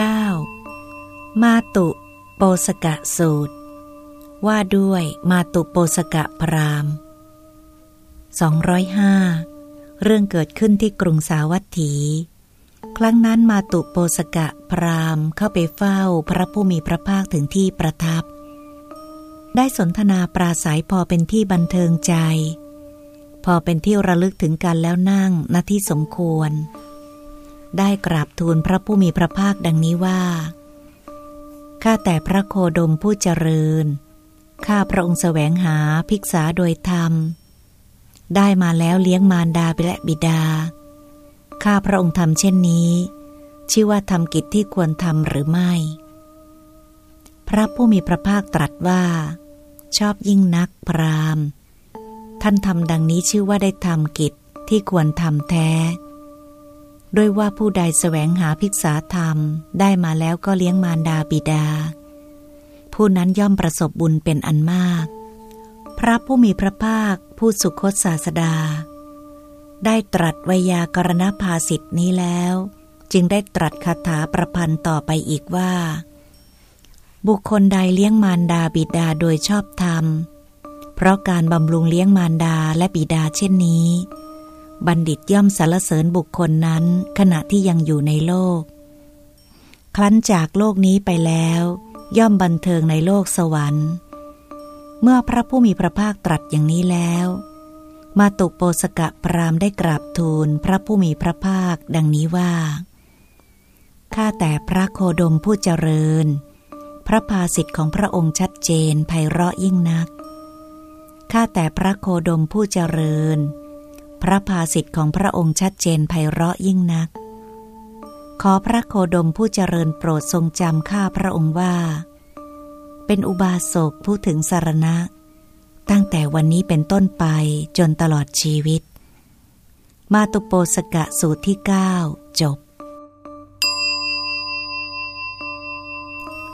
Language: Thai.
9. มาตุโปสกะสูตร ว่าด้วยมาตุโปสกะพราม205 เรื่องเกิดขึ้นที่กรุงสาวัตถี ครั้งนั้นมาตุโปสกะพรามเข้าไปเฝ้าพระผู้มีพระภาคถึงที่ประทับ ได้สนทนาปราศัยพอเป็นที่บันเทิงใจ พอเป็นที่ระลึกถึงกันแล้วนั่งณที่สมควร ได้กราบทูลพระผู้มีพระภาคดังนี้ว่า ข้าแต่พระโคดมผู้เจริญ ข้าพระองค์แสวงหาภิกษาโดยธรรม ได้มาแล้วเลี้ยงมารดาและบิดา ข้าพระองค์ทำเช่นนี้ ชื่อว่าทำกิจที่ควรทำหรือไม่ พระผู้มีพระภาคตรัสว่า ชอบยิ่งนักพรามท่านทำดังนี้ชื่อว่าได้ทำกิจที่ควรทำแท้ ด้วยว่าผู้ใดแสวงหาภิกษาธรรมได้มาแล้วก็เลี้ยงมารดาบิดา ผู้นั้นย่อมประสบบุญเป็นอันมาก พระผู้มีพระภาคผู้สุคตศาสดา ได้ตรัสวยากรณภาสิทธินี้แล้ว จึงได้ตรัสคาถาประพันธ์ต่อไปอีกว่า บุคคลใดเลี้ยงมารดาบิดาโดยชอบธรรม เพราะการบำรุงเลี้ยงมารดาและบิดาเช่นนี้ บัณฑิตย่อมสรรเสริญบุคคลนั้น ขณะที่ยังอยู่ในโลก ครั้นจากโลกนี้ไปแล้ว ย่อมบันเทิงในโลกสวรรค์ เมื่อพระผู้มีพระภาคตรัสอย่างนี้แล้ว มาตุโปสกะพรามได้กราบทูลพระผู้มีพระภาคดังนี้ว่า ข้าแต่พระโคดมผู้เจริญ พระภาสิทธิ์ของพระองค์ชัดเจนไพเราะยิ่งนัก ข้าแต่พระโคดมผู้เจริญ พระภาสิทธิ์ของพระองค์ชัดเจนไพเราะยิ่งนัก ขอพระโคดมผู้เจริญโปรดทรงจำข้าพระองค์ว่า เป็นอุบาสกผู้ถึงสารณะ ตั้งแต่วันนี้เป็นต้นไปจนตลอดชีวิต มาตุโปสกะสูตรที่ 9 จบ